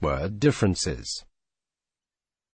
Word differences.